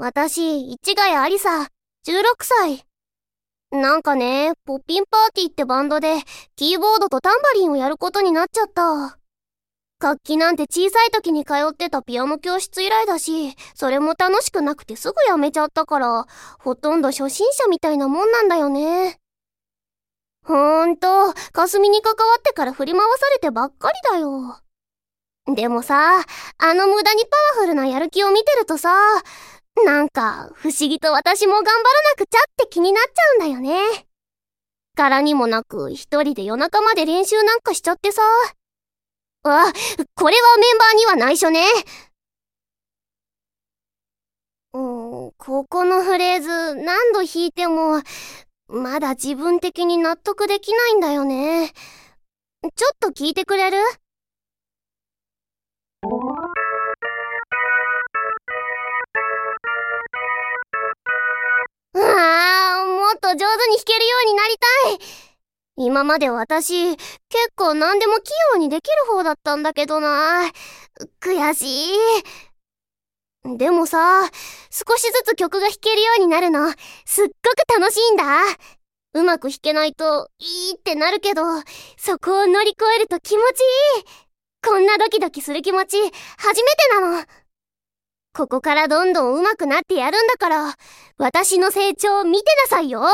私、市ヶ谷ありさ、16歳。なんかね、ポッピンパーティーってバンドで、キーボードとタンバリンをやることになっちゃった。楽器なんて小さい時に通ってたピアノ教室以来だし、それも楽しくなくてすぐやめちゃったから、ほとんど初心者みたいなもんなんだよね。ほーんと、霞に関わってから振り回されてばっかりだよ。でもさ、あの無駄にパワフルなやる気を見てるとさ、なんか、不思議と私も頑張らなくちゃって気になっちゃうんだよね。柄にもなく、一人で夜中まで練習なんかしちゃってさ。あ、これはメンバーには内緒ね。うん、ここのフレーズ何度弾いても、まだ自分的に納得できないんだよね。ちょっと聞いてくれる？弾けるようになりたい。今まで私、結構何でも器用にできる方だったんだけどな。悔しい。でもさ、少しずつ曲が弾けるようになるの、すっごく楽しいんだ。うまく弾けないと、いいってなるけど、そこを乗り越えると気持ちいい。こんなドキドキする気持ち、初めてなの。ここからどんどん上手くなってやるんだから、私の成長を見てなさいよ